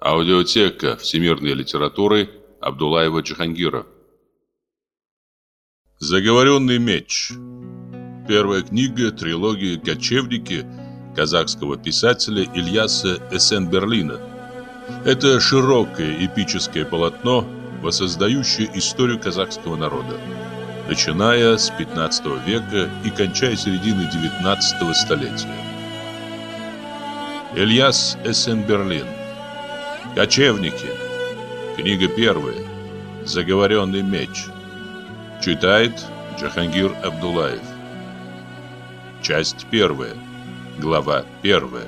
Аудиотека всемирной литературы Абдулаева Джихангира. Заговоренный меч. Первая книга трилогии «Кочевники» казахского писателя Ильяса Эссен-Берлина. Это широкое эпическое полотно, воссоздающее историю казахского народа, начиная с 15 века и кончая середины 19 столетия. Ильяс Эссен-Берлин Кочевники. Книга первая. Заговоренный меч. Читает Джахангир Абдулаев. Часть первая. Глава первая.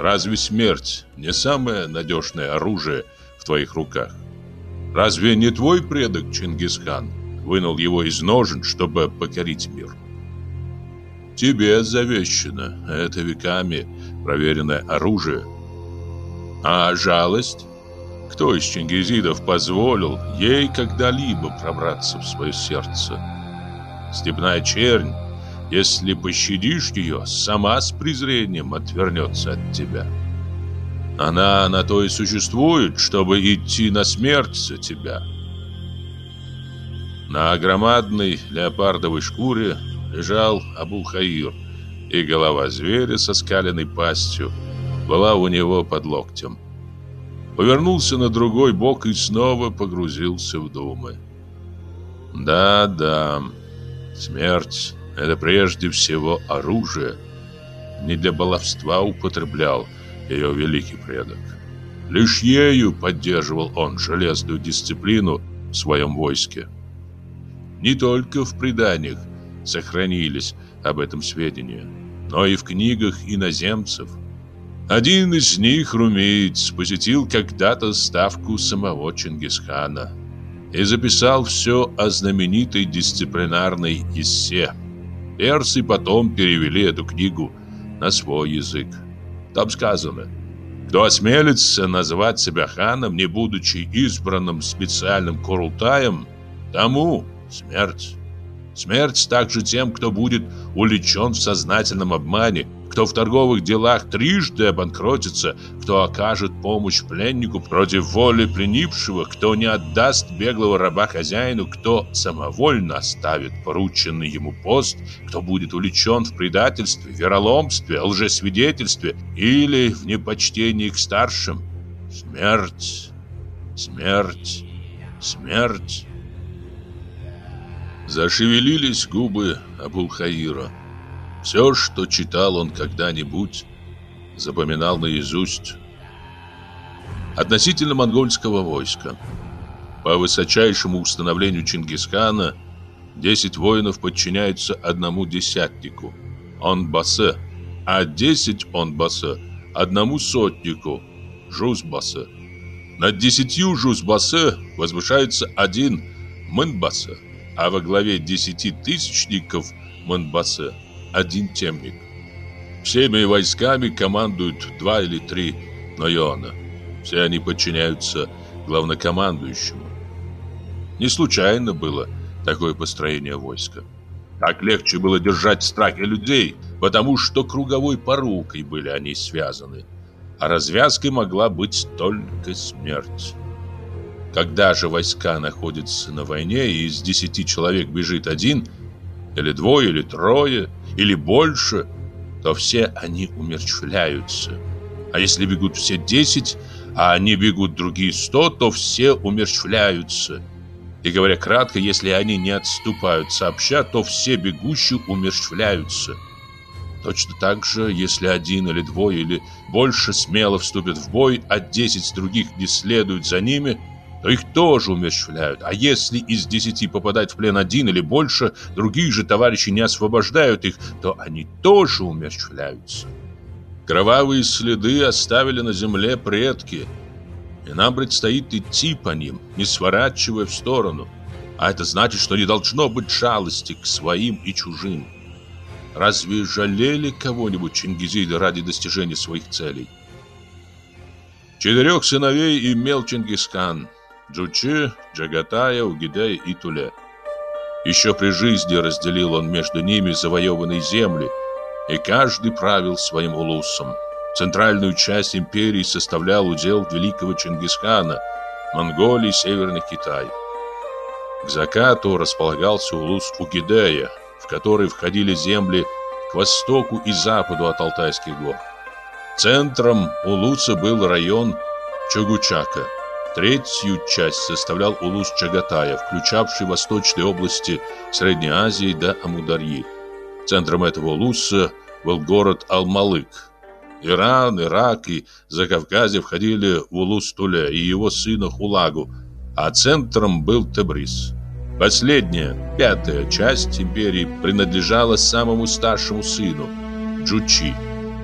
Разве смерть не самое надежное оружие в твоих руках. Разве не твой предок Чингисхан вынул его из ножен, чтобы покорить мир? Тебе завещено это веками проверенное оружие. А жалость? Кто из чингизидов позволил ей когда-либо пробраться в свое сердце? Степная чернь, если пощадишь ее, сама с презрением отвернется от тебя. Она на то и существует, чтобы идти на смерть за тебя. На громадной леопардовой шкуре лежал Абулхаир, и голова зверя со скаленной пастью была у него под локтем. Повернулся на другой бок и снова погрузился в думы. Да-да, смерть — это прежде всего оружие. Не для баловства употреблял — ее великий предок. Лишь ею поддерживал он железную дисциплину в своем войске. Не только в преданиях сохранились об этом сведения, но и в книгах иноземцев. Один из них, румеец, посетил когда-то ставку самого Чингисхана и записал все о знаменитой дисциплинарной эссе. Персы потом перевели эту книгу на свой язык. Там сказано «Кто осмелится назвать себя ханом, не будучи избранным специальным Курултаем, тому смерть». Смерть также тем, кто будет увлечен в сознательном обмане – кто в торговых делах трижды обанкротится, кто окажет помощь пленнику против воли пленившего, кто не отдаст беглого раба хозяину, кто самовольно оставит порученный ему пост, кто будет увлечен в предательстве, вероломстве, лжесвидетельстве или в непочтении к старшим. Смерть, смерть, смерть. Зашевелились губы Абулхаира. Все, что читал он когда-нибудь, запоминал наизусть. Относительно монгольского войска. По высочайшему установлению Чингисхана 10 воинов подчиняются одному десятнику Онбасе, а 10 Онбасе одному сотнику Жузбасе. Над десятью Жузбасе возвышается один Мэнбасе, а во главе десяти тысячников Мэнбасе один темник. Всеми войсками командуют два или три Нойона. Все они подчиняются главнокомандующему. Не случайно было такое построение войска. Так легче было держать в страхе людей, потому что круговой порукой были они связаны. А развязкой могла быть только смерть. Когда же войска находятся на войне, и из десяти человек бежит один, или двое, или трое – или больше, то все они умерщвляются. А если бегут все 10, а они бегут другие 100, то все умерщвляются. И говоря кратко, если они не отступают сообща, то все бегущие умерщвляются. Точно так же, если один или двое или больше смело вступят в бой, а 10 других не следуют за ними, то их тоже умерщвляют. А если из десяти попадает в плен один или больше, другие же товарищи не освобождают их, то они тоже умерщвляются. Кровавые следы оставили на земле предки, и нам предстоит идти по ним, не сворачивая в сторону. А это значит, что не должно быть жалости к своим и чужим. Разве жалели кого-нибудь чингизиды ради достижения своих целей? Четырех сыновей имел Чингисхан – Джучи, Джагатая, Угидая и Туля. Еще при жизни разделил он между ними завоеванные земли, и каждый правил своим улусом. Центральную часть империи составлял удел великого Чингисхана, Монголии и Северный Китай. К закату располагался улус Угидея, в который входили земли к востоку и западу от Алтайских гор. Центром улуса был район Чугучака – Третью часть составлял улус Чагатая, включавший восточные области Средней Азии до Амударьи. Центром этого улуса был город Алмалык. Иран, Ирак и Закавказье входили в улус Туля и его сына Хулагу, а центром был Тебриз. Последняя, пятая часть империи принадлежала самому старшему сыну – Джучи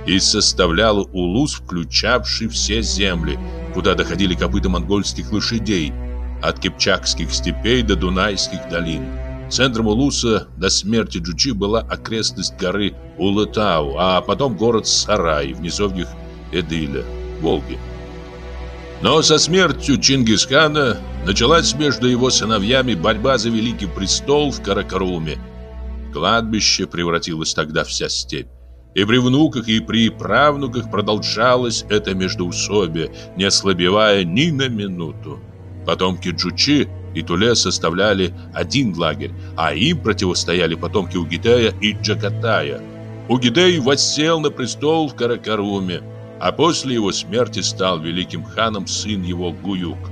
и составляла улус, включавший все земли, куда доходили копыта монгольских лошадей, от кипчакских степей до Дунайских долин. Центром улуса до смерти Джучи была окрестность горы Улытау, а потом город Сарай в низовьях Эдиля, Волги. Но со смертью Чингисхана началась между его сыновьями борьба за великий престол в Каракаруме. Кладбище превратилось тогда в вся степь. И при внуках, и при правнуках продолжалось это междоусобие, не ослабевая ни на минуту. Потомки Джучи и Туле составляли один лагерь, а им противостояли потомки Угидея и Джакатая. Угидей воссел на престол в Каракаруме, а после его смерти стал великим ханом сын его Гуюк.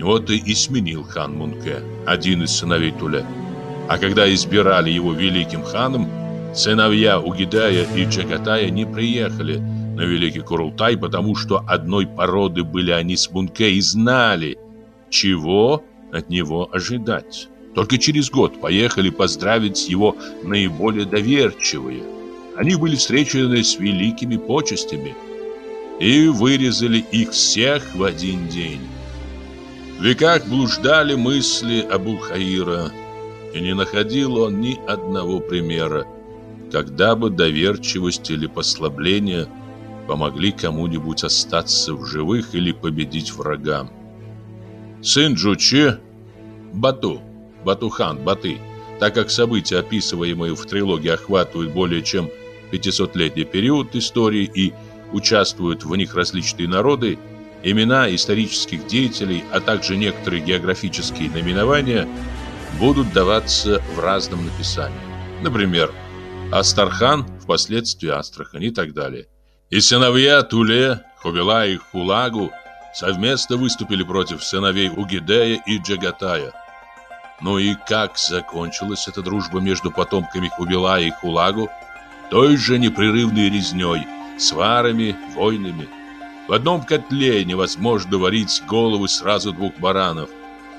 Вот и сменил хан Мунке, один из сыновей Туле. А когда избирали его великим ханом, Сыновья Угидая и Чагатая не приехали на Великий Курултай, потому что одной породы были они с Мунке и знали, чего от него ожидать. Только через год поехали поздравить его наиболее доверчивые. Они были встречены с великими почестями и вырезали их всех в один день. В веках блуждали мысли Абу-Хаира, и не находил он ни одного примера, Тогда бы доверчивость или послабление помогли кому-нибудь остаться в живых или победить врага. Сын Джучи Бату, Батухан, Баты, так как события, описываемые в трилогии, охватывают более чем 500-летний период истории и участвуют в них различные народы, имена исторических деятелей, а также некоторые географические наименования будут даваться в разном написании. Например, «Бату» Астархан, впоследствии Астрахань и так далее. И сыновья Туле, Хубила и Хулагу совместно выступили против сыновей Угидея и Джагатая. Ну и как закончилась эта дружба между потомками Хубила и Хулагу? Той же непрерывной резней, сварами, войнами. В одном котле невозможно варить головы сразу двух баранов.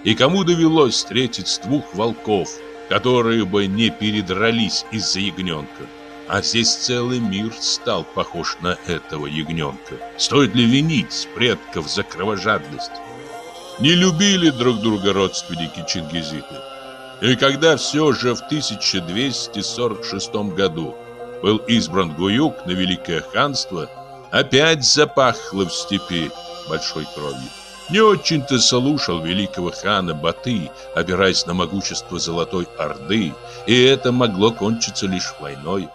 И кому довелось встретить двух волков – которые бы не передрались из-за ягненка. А здесь целый мир стал похож на этого ягненка. Стоит ли винить предков за кровожадность? Не любили друг друга родственники чингизиты. И когда все же в 1246 году был избран Гуюк на Великое ханство, опять запахло в степи большой кровью не очень-то слушал великого хана Баты, опираясь на могущество Золотой Орды, и это могло кончиться лишь войной.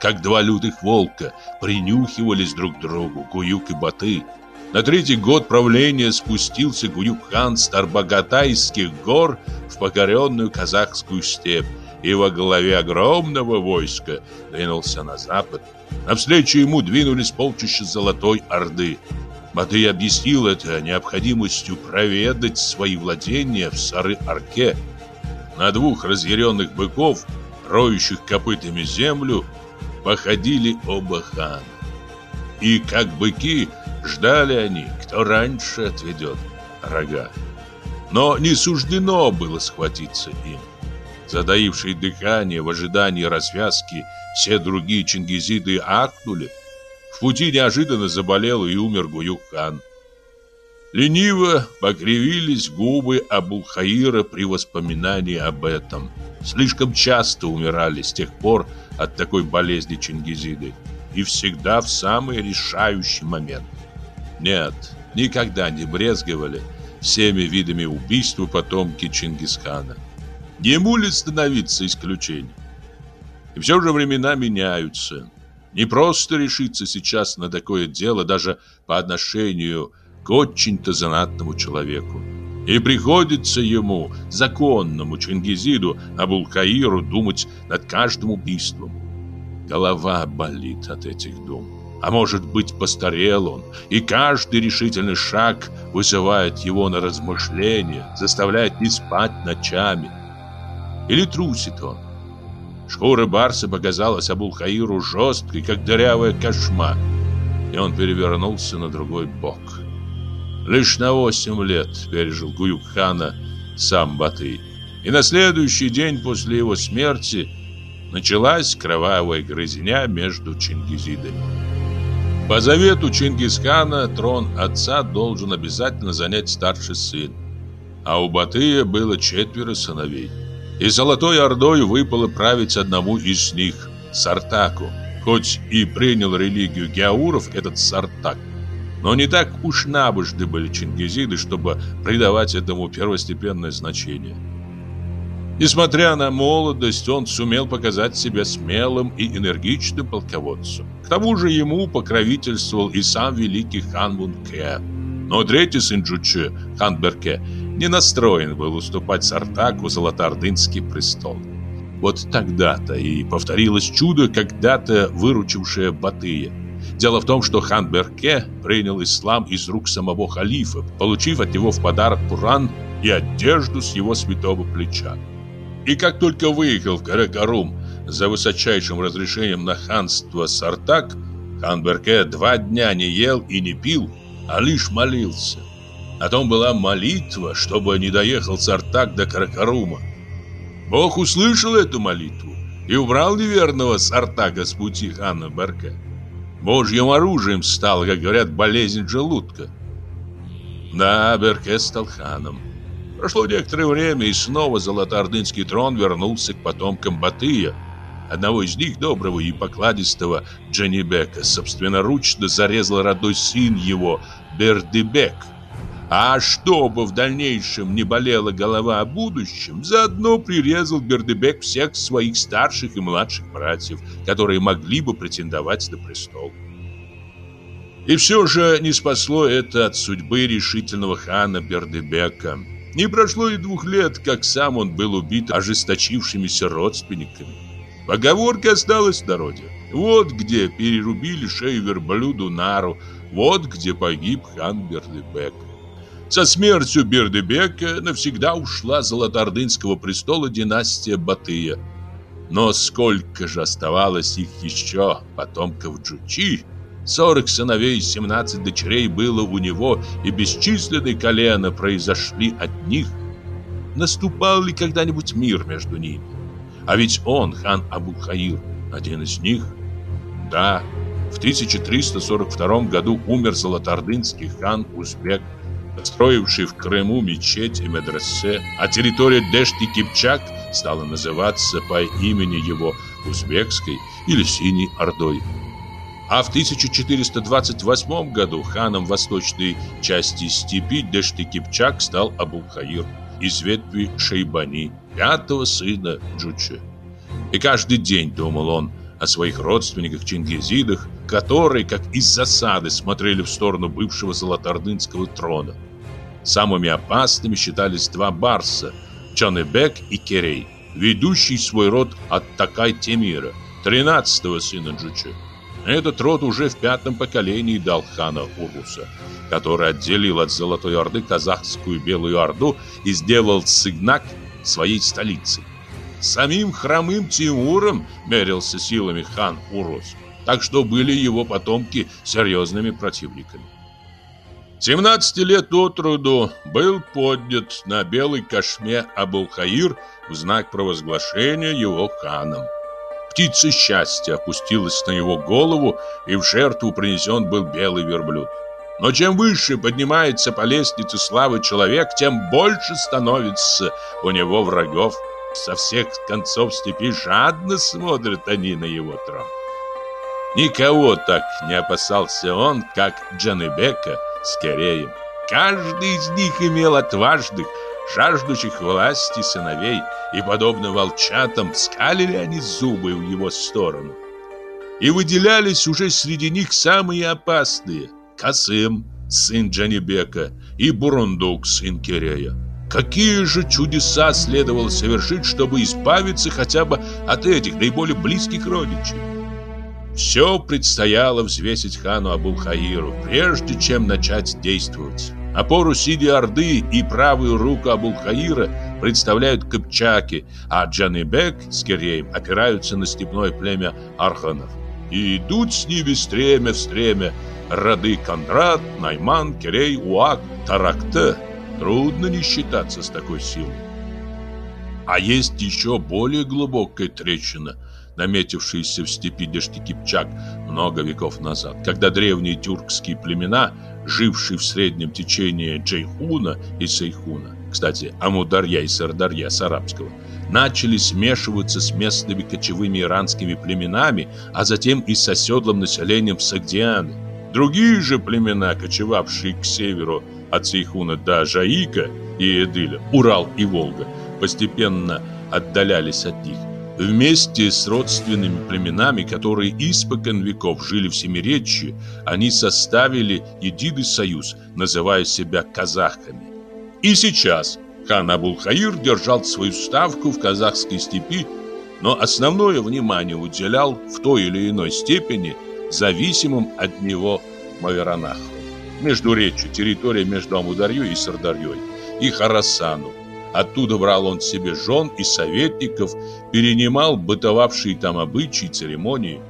Как два лютых волка принюхивались друг к другу Гуюк и Баты. На третий год правления спустился Гуюк-хан с Тарбагатайских гор в покоренную казахскую степь, и во главе огромного войска двинулся на запад. Навстречу ему двинулись полчища Золотой Орды. Матей объяснил это необходимостью проведать свои владения в Сары-Арке. На двух разъяренных быков, роющих копытами землю, походили оба хана. И как быки ждали они, кто раньше отведет рога. Но не суждено было схватиться им. Задаившие дыхание в ожидании развязки, все другие чингизиды ахнули – в пути неожиданно заболел и умер Гуюк-хан. Лениво покривились губы Абулхаира при воспоминании об этом. Слишком часто умирали с тех пор от такой болезни Чингизиды. И всегда в самый решающий момент. Нет, никогда не брезговали всеми видами убийства потомки Чингисхана. Не ему ли становиться исключением? И все же времена меняются. Не просто решиться сейчас на такое дело даже по отношению к очень-то знатному человеку. И приходится ему, законному Чингизиду Абулкаиру, думать над каждым убийством. Голова болит от этих дум. А может быть, постарел он, и каждый решительный шаг вызывает его на размышления, заставляет не спать ночами. Или трусит он. Шкура барса показалась Абулхаиру жесткой, как дырявая кошма, и он перевернулся на другой бок. Лишь на восемь лет пережил Гуюк-хана сам Батый. И на следующий день после его смерти началась кровавая грызня между чингизидами. По завету Чингисхана трон отца должен обязательно занять старший сын, а у Батыя было четверо сыновей и Золотой Ордой выпало править одному из них, Сартаку. Хоть и принял религию геауров этот Сартак, но не так уж набожны были чингизиды, чтобы придавать этому первостепенное значение. Несмотря на молодость, он сумел показать себя смелым и энергичным полководцем. К тому же ему покровительствовал и сам великий хан Вунке. Но третий сын Джучи, хан Берке, не настроен был уступать Сартаку Золотоордынский престол. Вот тогда-то и повторилось чудо, когда-то выручившее Батыя. Дело в том, что хан Берке принял ислам из рук самого халифа, получив от него в подарок Пуран и одежду с его святого плеча. И как только выехал в Каракарум за высочайшим разрешением на ханство Сартак, хан Берке два дня не ел и не пил, а лишь молился – на том была молитва, чтобы не доехал Сартак до Каракарума. Бог услышал эту молитву и убрал неверного Сартака с пути хана Барка. Божьим оружием стал, как говорят, болезнь желудка. Да, Берке стал ханом. Прошло некоторое время, и снова Золотоордынский трон вернулся к потомкам Батыя, одного из них, доброго и покладистого Джанибека, собственноручно зарезал родной сын его, Бердыбек – а чтобы в дальнейшем не болела голова о будущем, заодно прирезал Бердебек всех своих старших и младших братьев, которые могли бы претендовать на престол. И все же не спасло это от судьбы решительного хана Бердебека. Не прошло и двух лет, как сам он был убит ожесточившимися родственниками. Поговорка осталась в народе. Вот где перерубили шею верблюду Нару, вот где погиб хан Бердебека. Со смертью Бердебека навсегда ушла с Золотоордынского престола династия Батыя. Но сколько же оставалось их еще, потомков Джучи? 40 сыновей и 17 дочерей было у него, и бесчисленные колена произошли от них. Наступал ли когда-нибудь мир между ними? А ведь он, хан Абу-Хаир, один из них. Да, в 1342 году умер золотоордынский хан Узбек отстроивший в Крыму мечеть и медресе, а территория Дешти-Кипчак стала называться по имени его Узбекской или Синей Ордой. А в 1428 году ханом восточной части степи Дешти-Кипчак стал Абулхаир из ветви Шейбани, пятого сына Джуче. И каждый день думал он о своих родственниках-чингизидах, которые, как из засады, смотрели в сторону бывшего золотардынского трона. Самыми опасными считались два барса – Чанебек и Керей, ведущий свой род от Такай-Темира, 13-го сына Джуча. Этот род уже в пятом поколении дал хана Ургуса, который отделил от Золотой Орды казахскую Белую Орду и сделал Сыгнак своей столицей. Самим хромым Тимуром мерился силами хан Урус так что были его потомки серьезными противниками. 17 лет от труду был поднят на белой кошме Абулхаир в знак провозглашения его ханом. Птица счастья опустилась на его голову, и в жертву принесен был белый верблюд. Но чем выше поднимается по лестнице славы человек, тем больше становится у него врагов. Со всех концов степи жадно смотрят они на его трон. Никого так не опасался он, как Джанебека с Киреем. Каждый из них имел отважных, жаждущих власти сыновей, и, подобно волчатам, скалили они зубы в его сторону. И выделялись уже среди них самые опасные – Касым, сын Джанебека, и Бурундук, сын Кирея. Какие же чудеса следовало совершить, чтобы избавиться хотя бы от этих наиболее близких родичей? Все предстояло взвесить хану Абулхаиру, прежде чем начать действовать. Опору Сиди Орды и правую руку Абулхаира представляют кыпчаки, а Джанибек с Киреем опираются на степное племя арханов. И идут с ними стремя в стремя роды Кондрат, Найман, Кирей, Уак, Таракта. Трудно не считаться с такой силой. А есть еще более глубокая трещина – наметившийся в степи Дештикипчак много веков назад, когда древние тюркские племена, жившие в среднем течении Джейхуна и Сейхуна, кстати, Амударья и Сардарья с арабского, начали смешиваться с местными кочевыми иранскими племенами, а затем и с оседлым населением Сагдианы. Другие же племена, кочевавшие к северу от Сейхуна до Жаика и Эдыля, Урал и Волга, постепенно отдалялись от них Вместе с родственными племенами, которые испокон веков жили в Семиречье, они составили единый союз, называя себя казахами. И сейчас хан Абулхаир держал свою ставку в казахской степи, но основное внимание уделял в той или иной степени зависимым от него Маверанаху. Между речью территория между Амударью и Сардарьей и Харасану, Оттуда брал он себе жен и советников, перенимал бытовавшие там обычаи и церемонии.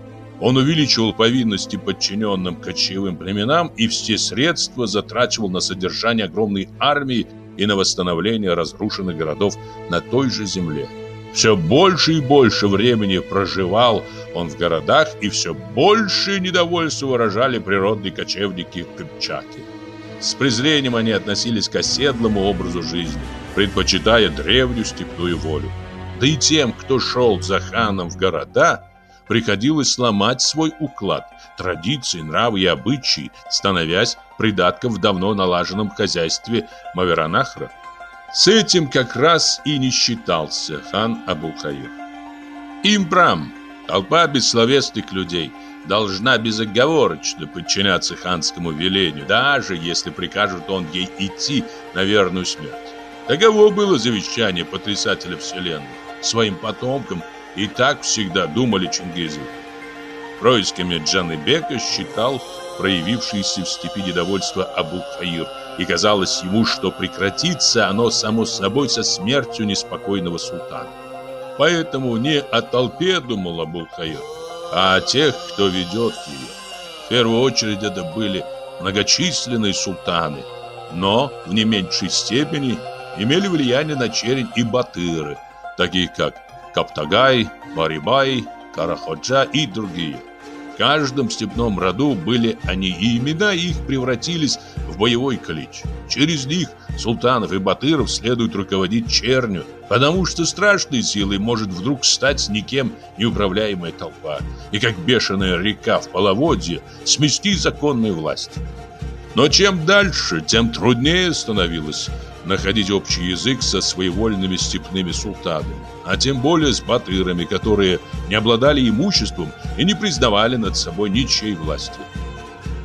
Он увеличивал повинности подчиненным кочевым племенам и все средства затрачивал на содержание огромной армии и на восстановление разрушенных городов на той же земле. Все больше и больше времени проживал он в городах, и все больше недовольства выражали природные кочевники-крепчаки. С презрением они относились к оседлому образу жизни, предпочитая древнюю степную волю. Да и тем, кто шел за ханом в города, приходилось сломать свой уклад, традиции, нравы и обычаи, становясь придатком в давно налаженном хозяйстве Маверанахра. С этим как раз и не считался хан Абу-Хаир. Имбрам – толпа бессловесных людей – должна безоговорочно подчиняться ханскому велению, даже если прикажет он ей идти на верную смерть. Таково было завещание потрясателя вселенной. Своим потомкам и так всегда думали чингизы. Происками Джаныбека считал проявившееся в степи недовольство Абу-Хаир, и казалось ему, что прекратится оно само собой со смертью неспокойного султана. Поэтому не о толпе думал Абу-Хаир, а тех, кто ведет ее. В первую очередь это были многочисленные султаны, но в не меньшей степени имели влияние на черень и батыры, такие как Каптагай, Барибай, Караходжа и другие. В каждом степном роду были они, и имена их превратились в боевой клич. Через них султанов и батыров следует руководить чернью – потому что страшной силой может вдруг стать никем неуправляемая толпа и как бешеная река в половодье смести законную власть. Но чем дальше, тем труднее становилось находить общий язык со своевольными степными султанами, а тем более с батырами, которые не обладали имуществом и не признавали над собой ничьей власти.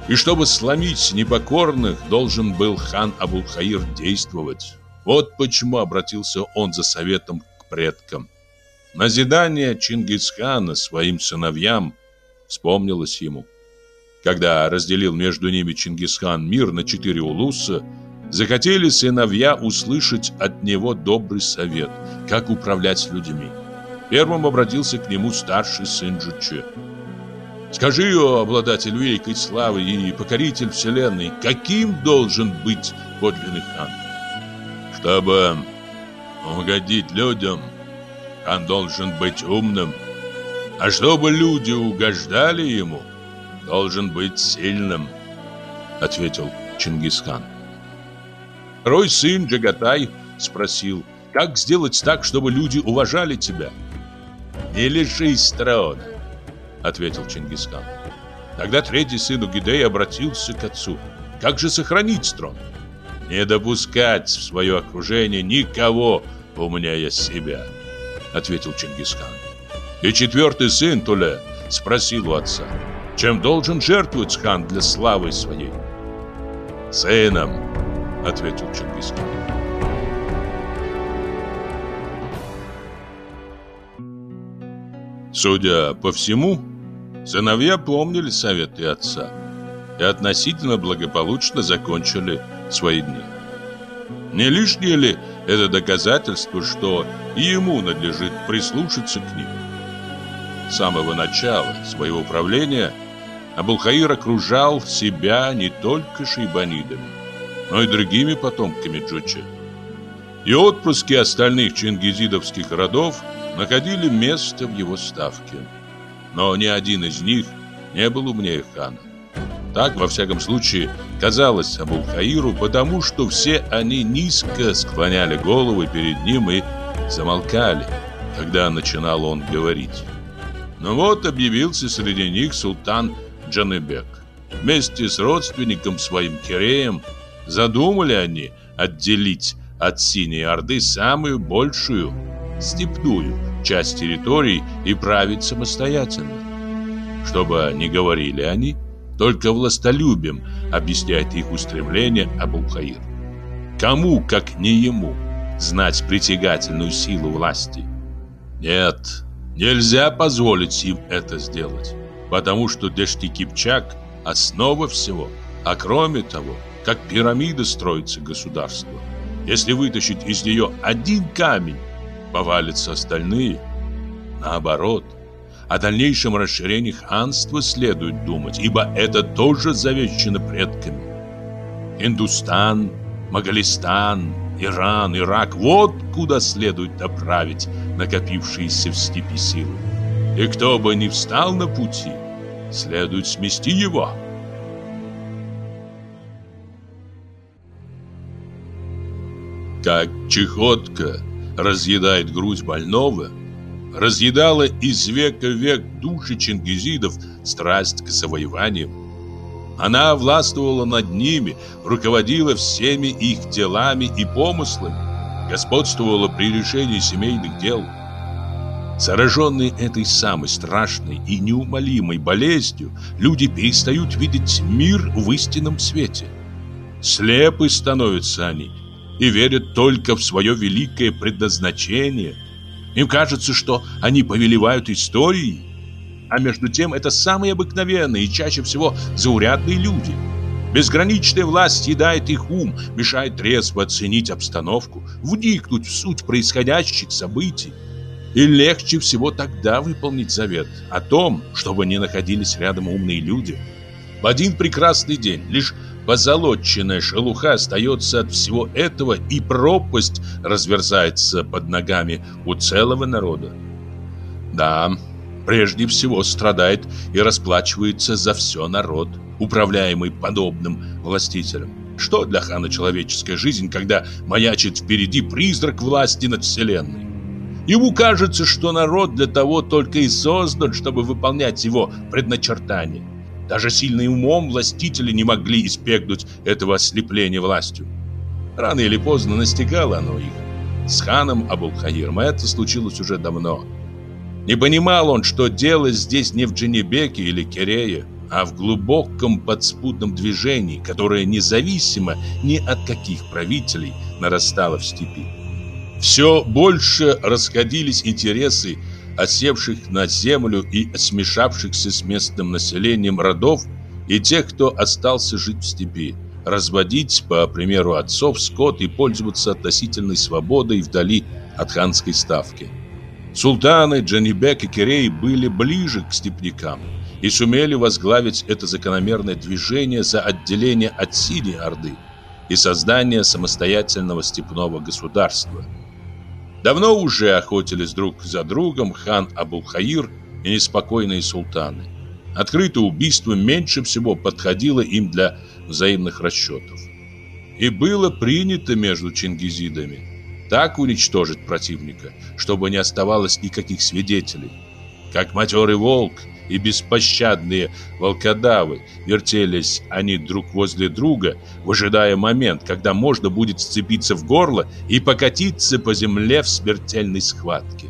И чтобы сломить непокорных, должен был хан Абулхаир действовать. Вот почему обратился он за советом к предкам. Назидание Чингисхана своим сыновьям вспомнилось ему. Когда разделил между ними Чингисхан мир на четыре улуса, захотели сыновья услышать от него добрый совет, как управлять людьми. Первым обратился к нему старший сын Джучи. «Скажи, о обладатель великой славы и покоритель вселенной, каким должен быть подлинный хан?» Чтобы угодить людям, он должен быть умным. А чтобы люди угождали ему, должен быть сильным, ответил Чингисхан. Рой сын Джагатай спросил, как сделать так, чтобы люди уважали тебя? Не лишись трона, ответил Чингисхан. Тогда третий сын Угидей обратился к отцу. Как же сохранить трон? не допускать в свое окружение никого умнее себя, ответил Чингисхан. И четвертый сын Туля спросил у отца, чем должен жертвовать хан для славы своей? Сыном, ответил Чингисхан. Судя по всему, сыновья помнили советы отца и относительно благополучно закончили свои дни. Не лишнее ли это доказательство, что и ему надлежит прислушаться к ним? С самого начала своего правления Абулхаир окружал себя не только шейбанидами, но и другими потомками Джучи. И отпрыски остальных чингизидовских родов находили место в его ставке. Но ни один из них не был умнее хана. Так, во всяком случае, казалось Абулхаиру, потому что все они низко склоняли головы перед ним и замолкали, когда начинал он говорить. Но вот объявился среди них султан Джаныбек. Вместе с родственником своим Киреем задумали они отделить от Синей Орды самую большую, степную часть территории и править самостоятельно. Чтобы не говорили они, только властолюбием объясняет их устремление Абулхаир. Кому, как не ему, знать притягательную силу власти? Нет, нельзя позволить им это сделать, потому что Дешти Кипчак – основа всего, а кроме того, как пирамида строится государство. Если вытащить из нее один камень, повалятся остальные. Наоборот – а О дальнейшем расширении ханства следует думать, ибо это тоже завещено предками. Индустан, Магалистан, Иран, Ирак – вот куда следует направить накопившиеся в степи силы. И кто бы ни встал на пути, следует смести его. Как чехотка разъедает грудь больного – разъедала из века в век души чингизидов страсть к завоеваниям. Она властвовала над ними, руководила всеми их делами и помыслами, господствовала при решении семейных дел. Зараженные этой самой страшной и неумолимой болезнью, люди перестают видеть мир в истинном свете. Слепы становятся они и верят только в свое великое предназначение – им кажется, что они повелевают историей. А между тем это самые обыкновенные и чаще всего заурядные люди. Безграничная власть едает их ум, мешает трезво оценить обстановку, вникнуть в суть происходящих событий. И легче всего тогда выполнить завет о том, чтобы не находились рядом умные люди. В один прекрасный день, лишь позолоченная шелуха остается от всего этого, и пропасть разверзается под ногами у целого народа. Да, прежде всего страдает и расплачивается за все народ, управляемый подобным властителем. Что для хана человеческая жизнь, когда маячит впереди призрак власти над вселенной? Ему кажется, что народ для того только и создан, чтобы выполнять его предначертания. Даже сильные умом властители не могли испекнуть этого ослепления властью. Рано или поздно настигало оно их. С ханом Абулхаиром это случилось уже давно. Не понимал он, что дело здесь не в Дженебеке или Керее, а в глубоком подспудном движении, которое независимо ни от каких правителей нарастало в степи. Все больше расходились интересы осевших на землю и смешавшихся с местным населением родов, и тех, кто остался жить в степи, разводить, по примеру отцов, скот и пользоваться относительной свободой вдали от ханской ставки. Султаны, Джанибек и Кирей были ближе к степнякам и сумели возглавить это закономерное движение за отделение от Синей Орды и создание самостоятельного степного государства – Давно уже охотились друг за другом хан Абулхаир и неспокойные султаны. Открытое убийство меньше всего подходило им для взаимных расчетов. И было принято между чингизидами так уничтожить противника, чтобы не оставалось никаких свидетелей. Как матерый волк, и беспощадные волкодавы. Вертелись они друг возле друга, выжидая момент, когда можно будет сцепиться в горло и покатиться по земле в смертельной схватке.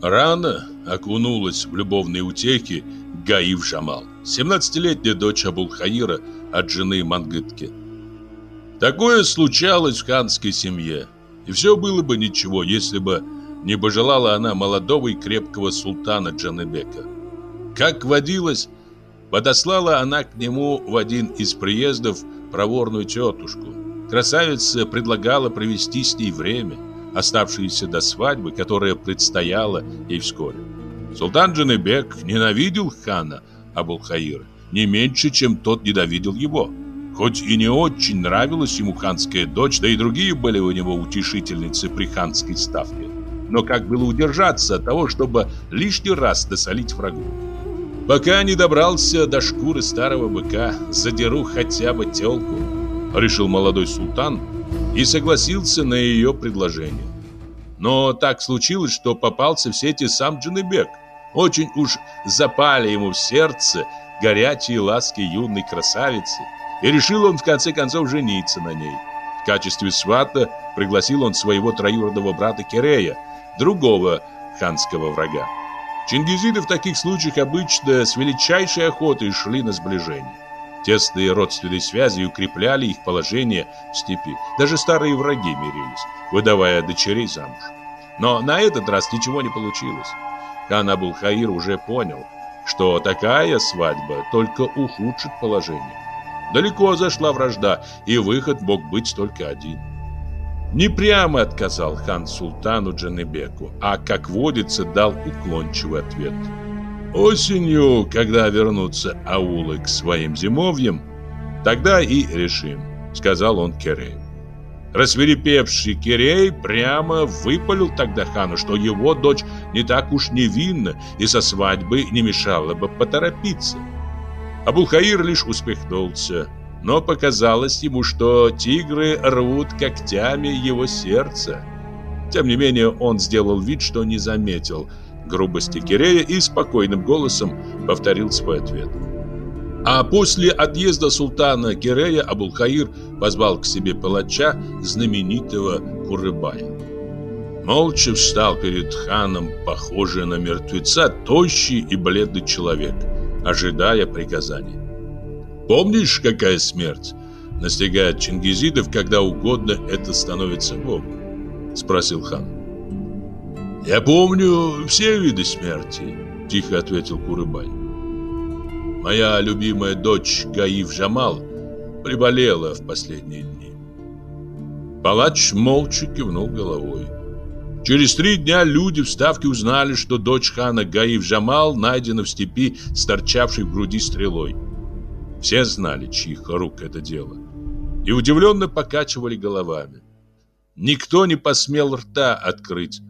Рано окунулась в любовные утехи Гаив Жамал, 17-летняя дочь Абулхаира от жены Мангытки. Такое случалось в ханской семье. И все было бы ничего, если бы не пожелала она молодого и крепкого султана Джанебека. Как водилось, подослала она к нему в один из приездов проворную тетушку. Красавица предлагала провести с ней время, оставшееся до свадьбы, которая предстояла ей вскоре. Султан Джанебек ненавидел хана Абулхаира не меньше, чем тот ненавидел его. Хоть и не очень нравилась ему ханская дочь, да и другие были у него утешительницы при ханской ставке. Но как было удержаться от того, чтобы лишний раз досолить врагу? Пока не добрался до шкуры старого быка, задеру хотя бы телку, решил молодой султан и согласился на ее предложение. Но так случилось, что попался в сети сам Джанибек. Очень уж запали ему в сердце горячие ласки юной красавицы – и решил он в конце концов жениться на ней. В качестве свата пригласил он своего троюродного брата Кирея, другого ханского врага. Чингизиды в таких случаях обычно с величайшей охотой шли на сближение. Тесные родственные связи укрепляли их положение в степи. Даже старые враги мирились, выдавая дочерей замуж. Но на этот раз ничего не получилось. Хан Абулхаир уже понял, что такая свадьба только ухудшит положение. Далеко зашла вражда, и выход мог быть только один. Не прямо отказал хан султану Джанебеку, а, как водится, дал уклончивый ответ. Осенью, когда вернутся аулы к своим зимовьям, тогда и решим, сказал он Керею. Рассверепевший Кирей прямо выпалил тогда хану, что его дочь не так уж невинна и со свадьбы не мешало бы поторопиться. Абухаир лишь усмехнулся, но показалось ему, что тигры рвут когтями его сердце. Тем не менее, он сделал вид, что не заметил грубости Кирея и спокойным голосом повторил свой ответ. А после отъезда султана Кирея Абулхаир позвал к себе палача знаменитого Курыбая. Молча встал перед ханом, похожий на мертвеца, тощий и бледный человек – ожидая приказания. Помнишь, какая смерть настигает чингизидов, когда угодно это становится Богу? Спросил хан. Я помню все виды смерти, тихо ответил Курыбай. Моя любимая дочь Гаив Жамал приболела в последние дни. Палач молча кивнул головой. Через три дня люди в Ставке узнали, что дочь хана Гаив Жамал найдена в степи с торчавшей в груди стрелой. Все знали, чьих рук это дело, и удивленно покачивали головами. Никто не посмел рта открыть,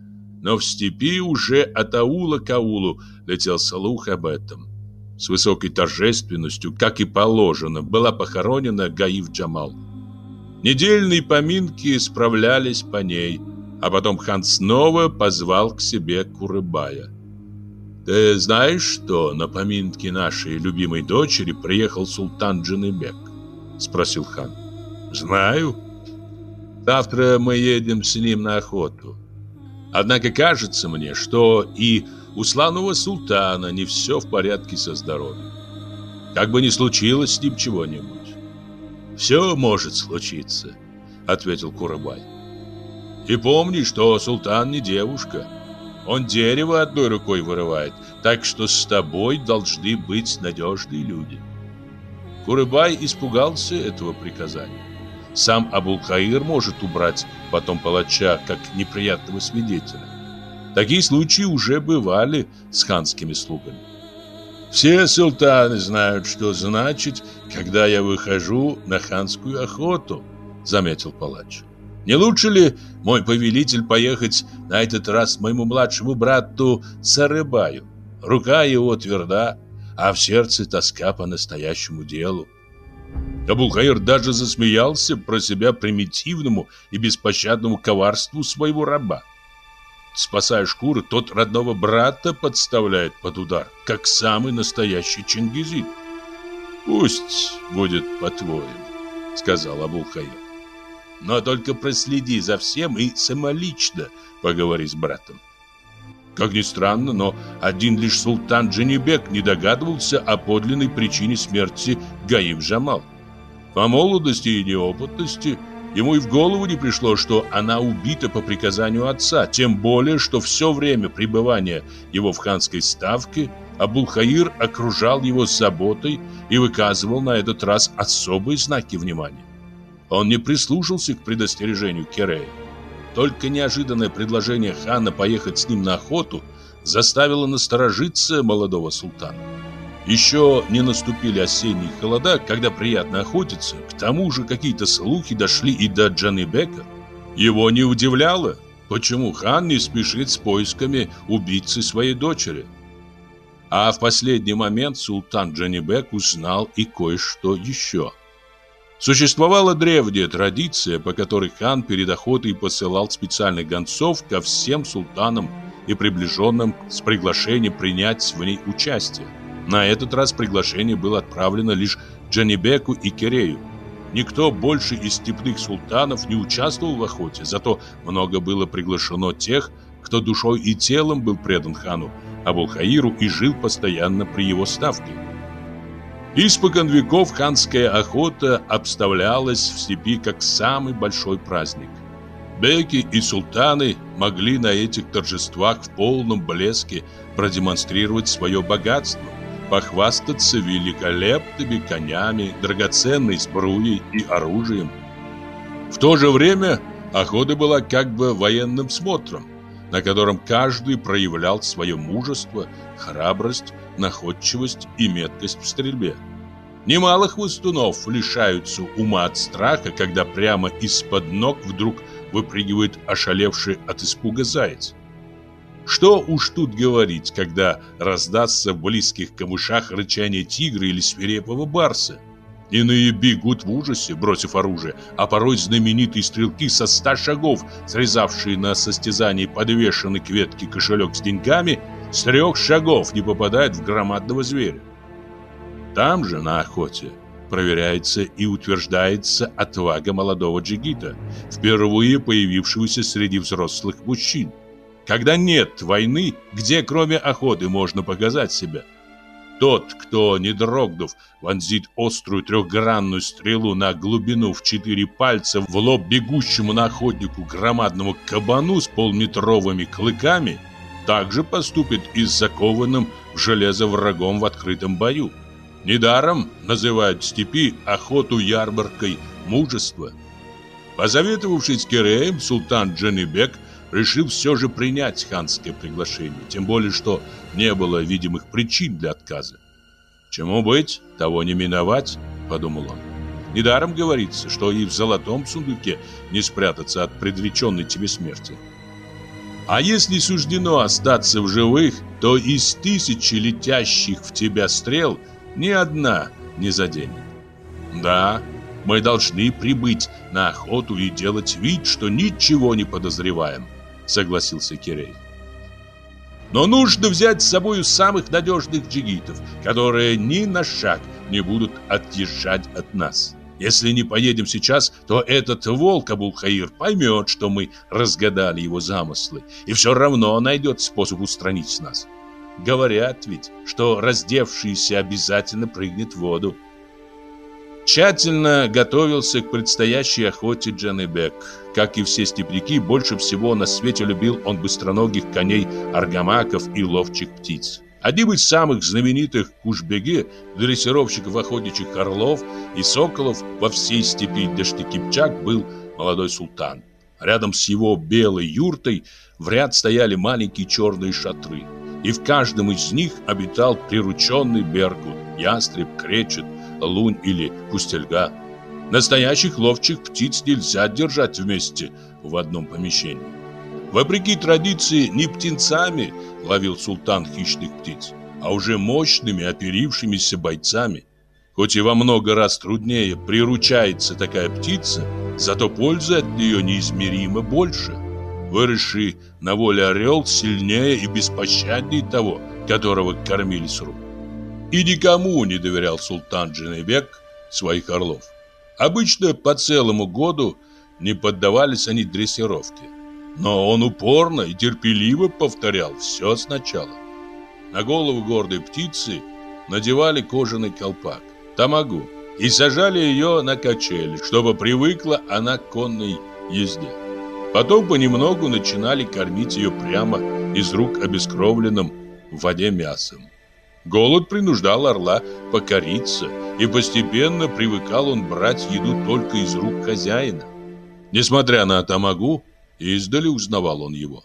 но в степи уже от аула к аулу летел слух об этом. С высокой торжественностью, как и положено, была похоронена Гаив Джамал. Недельные поминки справлялись по ней – а потом хан снова позвал к себе Курыбая. «Ты знаешь, что на поминки нашей любимой дочери приехал султан Джанибек?» — спросил хан. «Знаю. Завтра мы едем с ним на охоту. Однако кажется мне, что и у славного султана не все в порядке со здоровьем. Как бы ни случилось с ним чего-нибудь. Все может случиться», — ответил Курабай. И помни, что султан не девушка. Он дерево одной рукой вырывает, так что с тобой должны быть надежные люди. Курыбай испугался этого приказания. Сам Абулхаир может убрать потом палача как неприятного свидетеля. Такие случаи уже бывали с ханскими слугами. Все султаны знают, что значит, когда я выхожу на ханскую охоту, заметил палач. Не лучше ли, мой повелитель, поехать на этот раз моему младшему брату Сарыбаю? Рука его тверда, а в сердце тоска по настоящему делу. Абулхаир даже засмеялся про себя примитивному и беспощадному коварству своего раба. Спасая шкуру, тот родного брата подставляет под удар, как самый настоящий чингизит. «Пусть будет по-твоему», — сказал Абулхаир. Но только проследи за всем и самолично поговори с братом. Как ни странно, но один лишь султан Дженебек не догадывался о подлинной причине смерти Гаим Жамал. По молодости и неопытности ему и в голову не пришло, что она убита по приказанию отца, тем более, что все время пребывания его в ханской ставке Абулхаир окружал его заботой и выказывал на этот раз особые знаки внимания. Он не прислушался к предостережению Керея. Только неожиданное предложение хана поехать с ним на охоту заставило насторожиться молодого султана. Еще не наступили осенние холода, когда приятно охотиться, к тому же какие-то слухи дошли и до Джанибека. Его не удивляло, почему хан не спешит с поисками убийцы своей дочери. А в последний момент султан Джанибек узнал и кое-что еще – Существовала древняя традиция, по которой хан перед охотой посылал специальных гонцов ко всем султанам и приближенным с приглашением принять в ней участие. На этот раз приглашение было отправлено лишь Джанибеку и Керею. Никто больше из степных султанов не участвовал в охоте, зато много было приглашено тех, кто душой и телом был предан хану Абулхаиру и жил постоянно при его ставке. Испокон веков ханская охота обставлялась в степи как самый большой праздник. Беки и султаны могли на этих торжествах в полном блеске продемонстрировать свое богатство, похвастаться великолепными конями, драгоценной сбруей и оружием. В то же время охота была как бы военным смотром – на котором каждый проявлял свое мужество, храбрость, находчивость и меткость в стрельбе. Немало хвостунов лишаются ума от страха, когда прямо из-под ног вдруг выпрыгивает ошалевший от испуга заяц. Что уж тут говорить, когда раздастся в близких камышах рычание тигра или свирепого барса – Иные бегут в ужасе, бросив оружие, а порой знаменитые стрелки со ста шагов, срезавшие на состязании подвешенный к ветке кошелек с деньгами, с трех шагов не попадают в громадного зверя. Там же, на охоте, проверяется и утверждается отвага молодого джигита, впервые появившегося среди взрослых мужчин. Когда нет войны, где кроме охоты можно показать себя – тот, кто, не дрогнув, вонзит острую трехгранную стрелу на глубину в четыре пальца в лоб бегущему на охотнику громадному кабану с полметровыми клыками, также поступит и с закованным в железо врагом в открытом бою. Недаром называют в степи охоту ярмаркой мужества. Посоветовавшись с Киреем, султан Джанибек – решил все же принять ханское приглашение, тем более, что не было видимых причин для отказа. «Чему быть, того не миновать», — подумал он. «Недаром говорится, что и в золотом сундуке не спрятаться от предреченной тебе смерти». А если суждено остаться в живых, то из тысячи летящих в тебя стрел ни одна не заденет. Да, мы должны прибыть на охоту и делать вид, что ничего не подозреваем согласился Кирей. Но нужно взять с собою самых надежных джигитов, которые ни на шаг не будут отъезжать от нас. Если не поедем сейчас, то этот волк Абулхаир поймет, что мы разгадали его замыслы, и все равно найдет способ устранить нас. Говорят ведь, что раздевшийся обязательно прыгнет в воду тщательно готовился к предстоящей охоте Джанебек. Как и все степняки, больше всего на свете любил он быстроногих коней, аргамаков и ловчих птиц. Одним из самых знаменитых кушбеги, дрессировщиков охотничьих орлов и соколов во всей степи Дештекипчак был молодой султан. Рядом с его белой юртой в ряд стояли маленькие черные шатры, и в каждом из них обитал прирученный беркут, ястреб, кречет, лунь или кустельга. Настоящих ловчих птиц нельзя держать вместе в одном помещении. Вопреки традиции, не птенцами ловил султан хищных птиц, а уже мощными, оперившимися бойцами. Хоть и во много раз труднее приручается такая птица, зато пользы от нее неизмеримо больше. Выросший на воле орел сильнее и беспощаднее того, которого кормили с рук и никому не доверял султан Дженебек своих орлов. Обычно по целому году не поддавались они дрессировке. Но он упорно и терпеливо повторял все сначала. На голову гордой птицы надевали кожаный колпак, тамагу, и сажали ее на качели, чтобы привыкла она к конной езде. Потом понемногу начинали кормить ее прямо из рук обескровленным в воде мясом. Голод принуждал орла покориться, и постепенно привыкал он брать еду только из рук хозяина. Несмотря на тамагу, издали узнавал он его.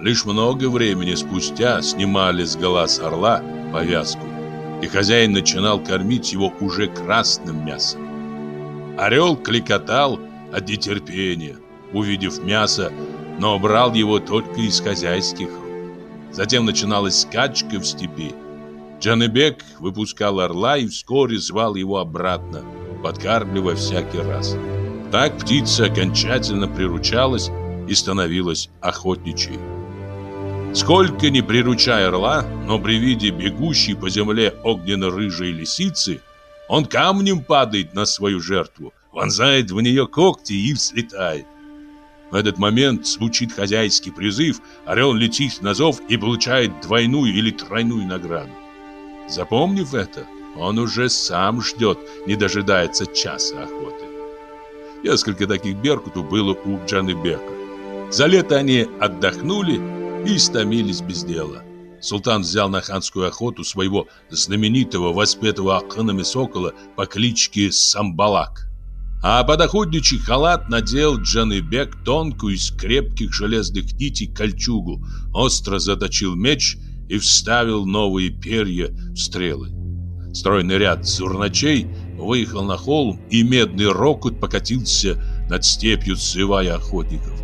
Лишь много времени спустя снимали с глаз орла повязку, и хозяин начинал кормить его уже красным мясом. Орел кликотал от нетерпения, увидев мясо, но брал его только из хозяйских рук. Затем начиналась скачка в степи, Джанебек выпускал орла и вскоре звал его обратно, подкармливая всякий раз. Так птица окончательно приручалась и становилась охотничьей. Сколько ни приручай орла, но при виде бегущей по земле огненно-рыжей лисицы, он камнем падает на свою жертву, вонзает в нее когти и взлетает. В этот момент звучит хозяйский призыв, орел летит на зов и получает двойную или тройную награду. Запомнив это, он уже сам ждет, не дожидается часа охоты. Несколько таких беркуту было у Джаныбека. За лето они отдохнули и стомились без дела. Султан взял на ханскую охоту своего знаменитого воспетого акынами сокола по кличке Самбалак. А под охотничий халат надел Джаныбек тонкую из крепких железных нитей кольчугу, остро заточил меч и вставил новые перья в стрелы. Стройный ряд зурначей выехал на холм, и медный рокот покатился над степью, сзывая охотников.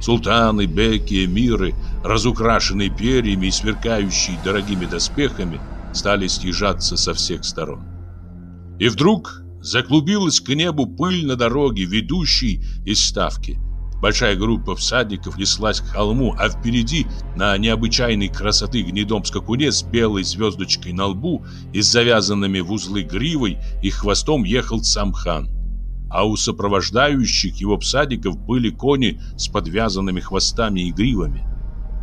Султаны, беки, миры, разукрашенные перьями и сверкающие дорогими доспехами, стали стяжаться со всех сторон. И вдруг заклубилась к небу пыль на дороге, ведущей из ставки – Большая группа всадников неслась к холму, а впереди, на необычайной красоты гнедом скакуне с белой звездочкой на лбу и с завязанными в узлы гривой и хвостом ехал сам хан. А у сопровождающих его всадников были кони с подвязанными хвостами и гривами.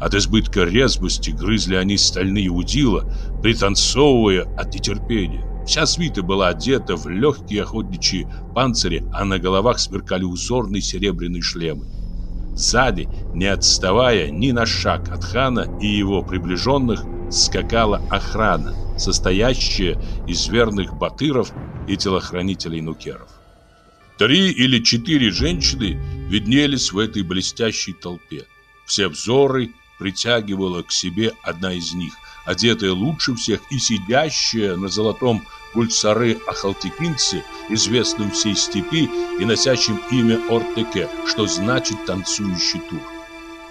От избытка резвости грызли они стальные удила, пританцовывая от нетерпения. Вся свита была одета в легкие охотничьи панцири, а на головах сверкали узорные серебряные шлемы. Сзади, не отставая ни на шаг от хана и его приближенных, скакала охрана, состоящая из верных батыров и телохранителей нукеров. Три или четыре женщины виднелись в этой блестящей толпе. Все взоры притягивала к себе одна из них одетая лучше всех и сидящая на золотом гульцары Ахалтекинцы, известном всей степи и носящем имя Ортеке, что значит «танцующий тур».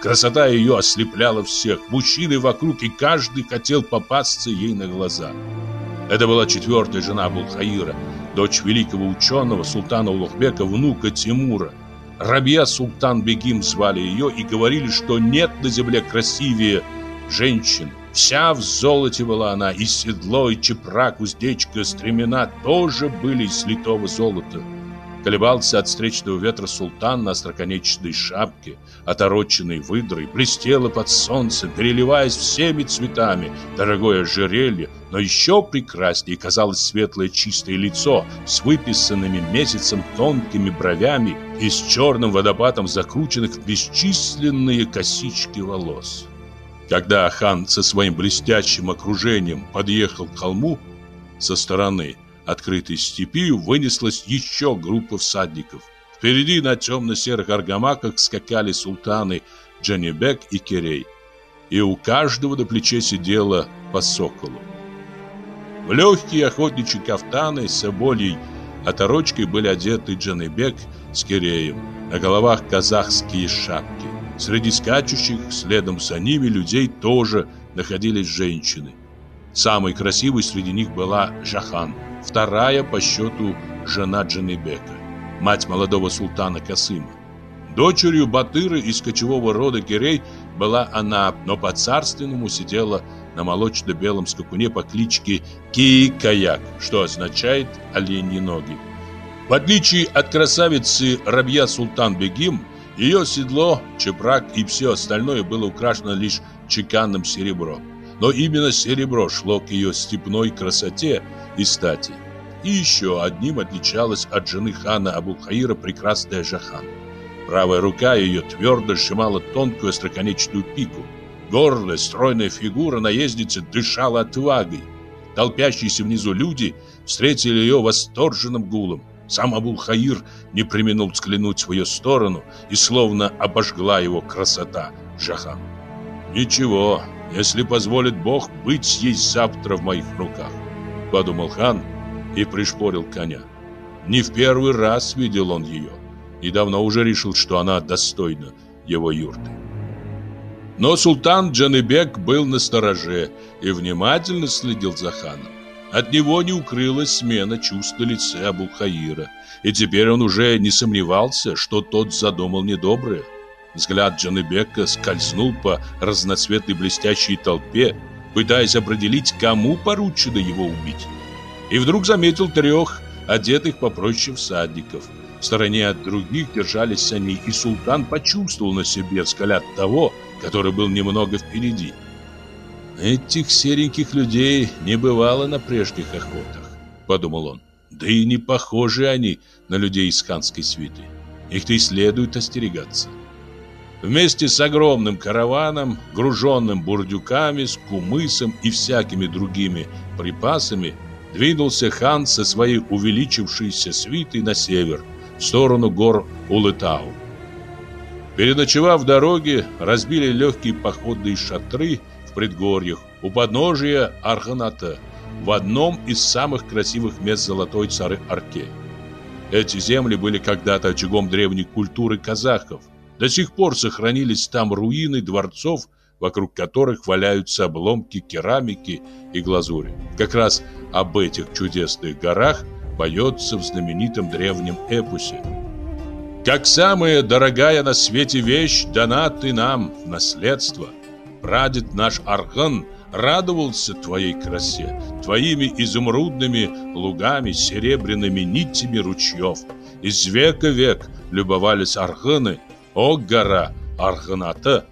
Красота ее ослепляла всех, мужчины вокруг, и каждый хотел попасться ей на глаза. Это была четвертая жена Булхаира, дочь великого ученого султана Улухбека, внука Тимура. Рабья Султан Бегим звали ее и говорили, что нет на земле красивее женщины. Вся в золоте была она, и седло, и чепрак, уздечка, стремена тоже были из литого золота. Колебался от встречного ветра султан на остроконечной шапке, отороченной выдрой, блестела под солнцем, переливаясь всеми цветами, дорогое ожерелье, но еще прекраснее казалось светлое чистое лицо с выписанными месяцем тонкими бровями и с черным водопадом закрученных в бесчисленные косички волос. Когда хан со своим блестящим окружением подъехал к холму, со стороны открытой степи вынеслась еще группа всадников. Впереди на темно-серых аргамаках скакали султаны Джанибек и Керей. И у каждого на плече сидело по соколу. В легкие охотничьи кафтаны с оболей оторочкой были одеты Джанибек с Киреем. На головах казахские шапки. Среди скачущих следом за ними людей тоже находились женщины. Самой красивой среди них была Жахан, вторая по счету жена Джанибека, мать молодого султана Касыма. Дочерью батыры из кочевого рода Герей была она, но по-царственному сидела на молочно-белом скакуне по кличке Кии-Каяк, что означает «оленьи ноги». В отличие от красавицы Рабья Султан Бегим, ее седло, чепрак и все остальное было украшено лишь чеканным серебром. Но именно серебро шло к ее степной красоте и стати. И еще одним отличалась от жены хана Абу-Хаира прекрасная Жахан. Правая рука ее твердо сжимала тонкую остроконечную пику. Гордая, стройная фигура наездницы дышала отвагой. Толпящиеся внизу люди встретили ее восторженным гулом. Сам Абул-Хаир не применил взглянуть в ее сторону, и словно обожгла его красота Джахан. «Ничего, если позволит Бог быть ей завтра в моих руках», — подумал хан и пришпорил коня. Не в первый раз видел он ее, и давно уже решил, что она достойна его юрты. Но султан Джаныбек был настороже и внимательно следил за ханом. От него не укрылась смена чувств на лице Абулхаира, и теперь он уже не сомневался, что тот задумал недоброе. Взгляд Джаныбека скользнул по разноцветной блестящей толпе, пытаясь определить, кому поручено его убить. И вдруг заметил трех одетых попроще всадников. В стороне от других держались они, и султан почувствовал на себе взгляд того, который был немного впереди. Этих сереньких людей не бывало на прежних охотах, подумал он. Да и не похожи они на людей из ханской свиты. Их-то и следует остерегаться. Вместе с огромным караваном, груженным бурдюками, с кумысом и всякими другими припасами, двинулся хан со своей увеличившейся свитой на север, в сторону гор Улытау. Переночевав в дороге, разбили легкие походные шатры – в предгорьях, у подножия Арханата, в одном из самых красивых мест золотой цары Арке. Эти земли были когда-то очагом древней культуры казахов. До сих пор сохранились там руины дворцов, вокруг которых валяются обломки керамики и глазури. Как раз об этих чудесных горах поется в знаменитом древнем эпосе. Как самая дорогая на свете вещь дана ты нам в наследство – прадед наш Архан радовался твоей красе, твоими изумрудными лугами, серебряными нитями ручьев. Из века в век любовались Арханы, о гора Арханата!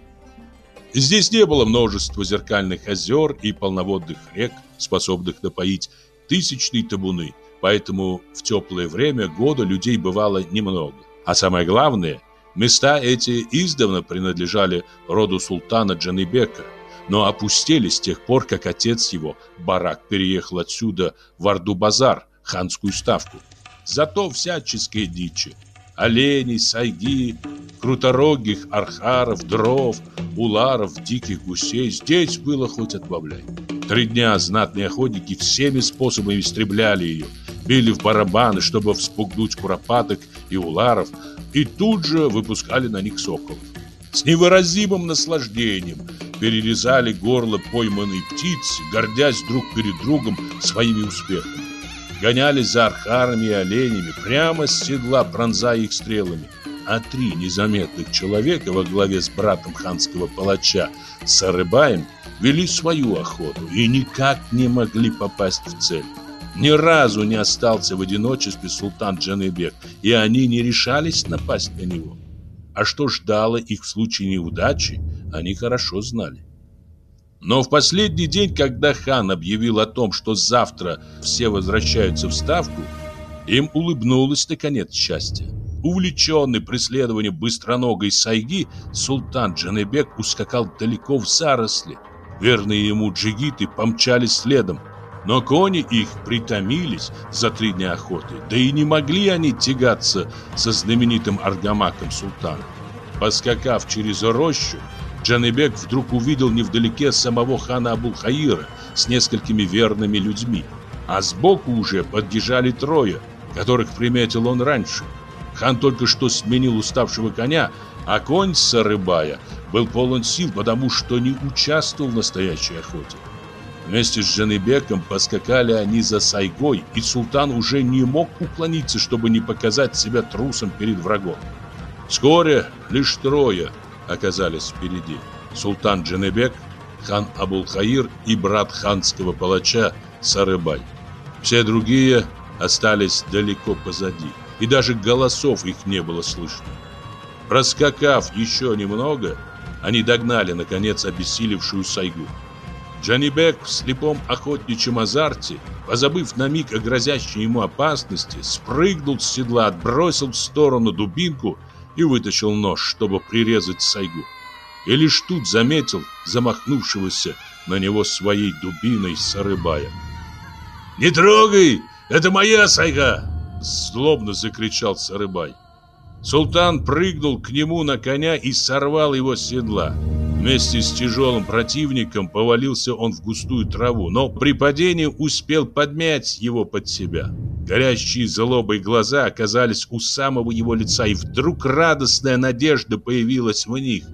Здесь не было множества зеркальных озер и полноводных рек, способных напоить тысячные табуны, поэтому в теплое время года людей бывало немного. А самое главное – Места эти издавна принадлежали роду султана Джанибека, но опустели с тех пор, как отец его, Барак, переехал отсюда в Орду-базар, ханскую ставку. Зато всяческие дичи – олени, сайги, круторогих архаров, дров, уларов, диких гусей – здесь было хоть отбавляй. Три дня знатные охотники всеми способами истребляли ее, били в барабаны, чтобы вспугнуть куропаток и уларов и тут же выпускали на них соколов. С невыразимым наслаждением перерезали горло пойманной птицы, гордясь друг перед другом своими успехами. Гонялись за архарами и оленями, прямо с седла пронзая их стрелами. А три незаметных человека во главе с братом ханского палача Сарыбаем вели свою охоту и никак не могли попасть в цель. Ни разу не остался в одиночестве султан Джанебек, и они не решались напасть на него. А что ждало их в случае неудачи, они хорошо знали. Но в последний день, когда хан объявил о том, что завтра все возвращаются в ставку, им улыбнулось наконец счастье. Увлеченный преследованием быстроногой сайги, султан Джанебек ускакал далеко в заросли. Верные ему джигиты помчались следом – но кони их притомились за три дня охоты, да и не могли они тягаться со знаменитым аргамаком султана. Поскакав через рощу, Джанебек вдруг увидел невдалеке самого хана Абулхаира с несколькими верными людьми, а сбоку уже подъезжали трое, которых приметил он раньше. Хан только что сменил уставшего коня, а конь Сарыбая был полон сил, потому что не участвовал в настоящей охоте. Вместе с Женебеком поскакали они за Сайгой, и султан уже не мог уклониться, чтобы не показать себя трусом перед врагом. Вскоре лишь трое оказались впереди. Султан Дженебек, хан Абулхаир и брат ханского палача Сарыбай. Все другие остались далеко позади, и даже голосов их не было слышно. Проскакав еще немного, они догнали, наконец, обессилевшую Сайгу. Джанибек в слепом охотничьем азарте, позабыв на миг о грозящей ему опасности, спрыгнул с седла, отбросил в сторону дубинку и вытащил нож, чтобы прирезать сайгу. И лишь тут заметил замахнувшегося на него своей дубиной сарыбая. «Не трогай! Это моя сайга!» Злобно закричал сарыбай. Султан прыгнул к нему на коня и сорвал его с седла. Вместе с тяжелым противником повалился он в густую траву, но при падении успел подмять его под себя. Горящие злобой глаза оказались у самого его лица, и вдруг радостная надежда появилась в них.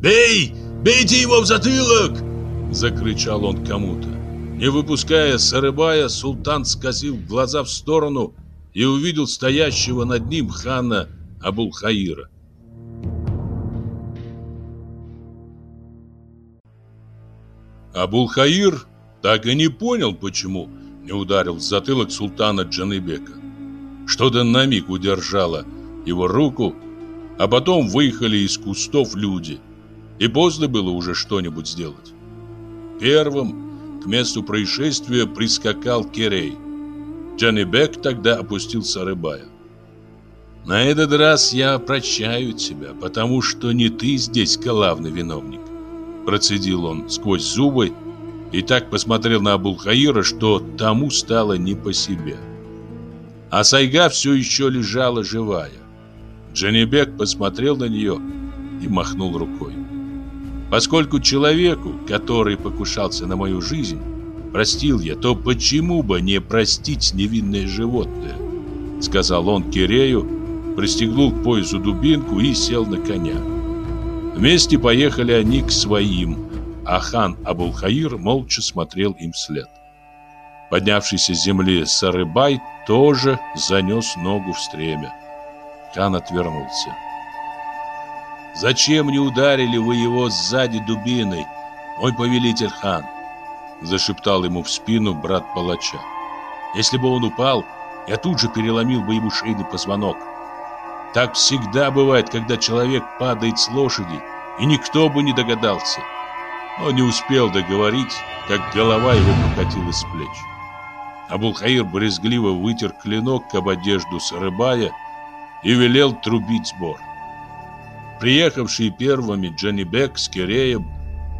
«Бей! Бейте его в затылок!» – закричал он кому-то. Не выпуская Сарыбая, султан скосил глаза в сторону и увидел стоящего над ним хана Абулхаира. Абулхаир так и не понял, почему не ударил в затылок султана Джаныбека. Что-то на миг удержало его руку, а потом выехали из кустов люди, и поздно было уже что-нибудь сделать. Первым к месту происшествия прискакал Керей. Джанибек тогда опустился рыбая. «На этот раз я прощаю тебя, потому что не ты здесь главный виновник. Процедил он сквозь зубы и так посмотрел на Абулхаира, что тому стало не по себе. А Сайга все еще лежала живая. Джанибек посмотрел на нее и махнул рукой. Поскольку человеку, который покушался на мою жизнь, простил я, то почему бы не простить невинное животное? Сказал он Кирею, пристегнул к поясу дубинку и сел на коня. Вместе поехали они к своим, а хан Абулхаир молча смотрел им вслед. Поднявшийся с земли Сарыбай тоже занес ногу в стремя. Хан отвернулся. «Зачем не ударили вы его сзади дубиной, мой повелитель хан?» Зашептал ему в спину брат палача. «Если бы он упал, я тут же переломил бы ему шейный позвонок. Так всегда бывает, когда человек падает с лошади, и никто бы не догадался. Он не успел договорить, как голова его покатилась с плеч. Абулхаир брезгливо вытер клинок об одежду сырыбая и велел трубить сбор. Приехавшие первыми Джанибек с Киреем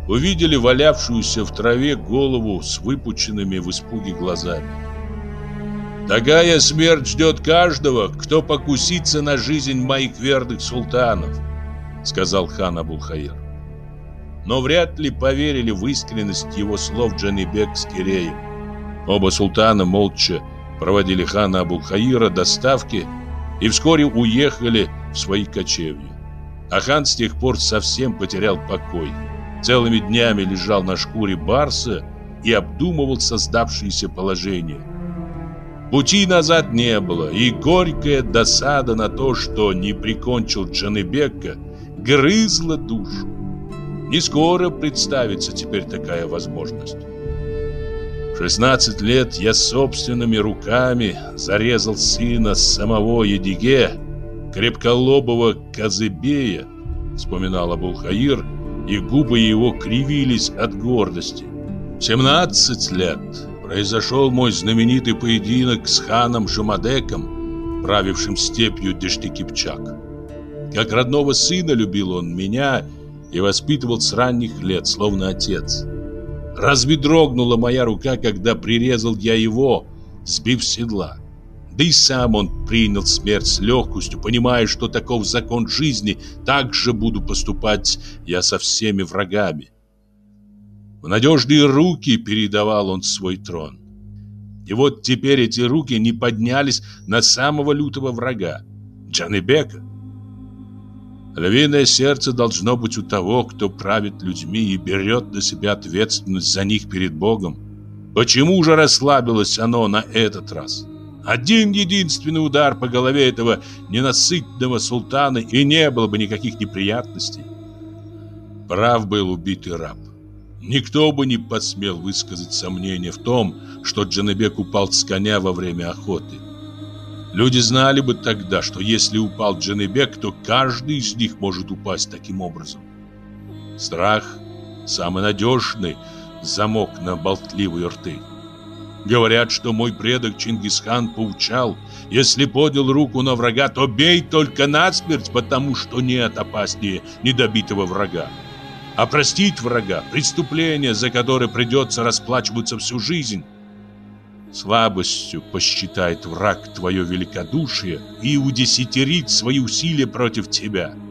увидели валявшуюся в траве голову с выпученными в испуге глазами. Такая смерть ждет каждого, кто покусится на жизнь моих верных султанов, сказал хан Абулхаир. Но вряд ли поверили в искренность его слов Джанибек с Киреем. Оба султана молча проводили хана Абулхаира до ставки и вскоре уехали в свои кочевья. А хан с тех пор совсем потерял покой. Целыми днями лежал на шкуре барса и обдумывал создавшееся положение – Пути назад не было, и горькая досада на то, что не прикончил Джаныбека, грызла душу. Не скоро представится теперь такая возможность. В 16 лет я собственными руками зарезал сына самого Едиге, крепколобого Казыбея, вспоминал Абулхаир, и губы его кривились от гордости. 17 лет произошел мой знаменитый поединок с ханом Жумадеком, правившим степью Дештекипчак. Как родного сына любил он меня и воспитывал с ранних лет, словно отец. Разве дрогнула моя рука, когда прирезал я его, сбив седла? Да и сам он принял смерть с легкостью, понимая, что таков закон жизни, так же буду поступать я со всеми врагами. В надежные руки передавал он свой трон. И вот теперь эти руки не поднялись на самого лютого врага – Джанебека. Львиное сердце должно быть у того, кто правит людьми и берет на себя ответственность за них перед Богом. Почему же расслабилось оно на этот раз? Один единственный удар по голове этого ненасытного султана, и не было бы никаких неприятностей. Прав был убитый раб. Никто бы не посмел высказать сомнение в том, что Джанабек упал с коня во время охоты. Люди знали бы тогда, что если упал Джанабек, то каждый из них может упасть таким образом. Страх – самый надежный замок на болтливые рты. Говорят, что мой предок Чингисхан поучал, если поднял руку на врага, то бей только насмерть, потому что нет опаснее недобитого врага. Опростить врага – преступление, за которое придется расплачиваться всю жизнь. Слабостью посчитает враг твое великодушие и удесятерит свои усилия против тебя –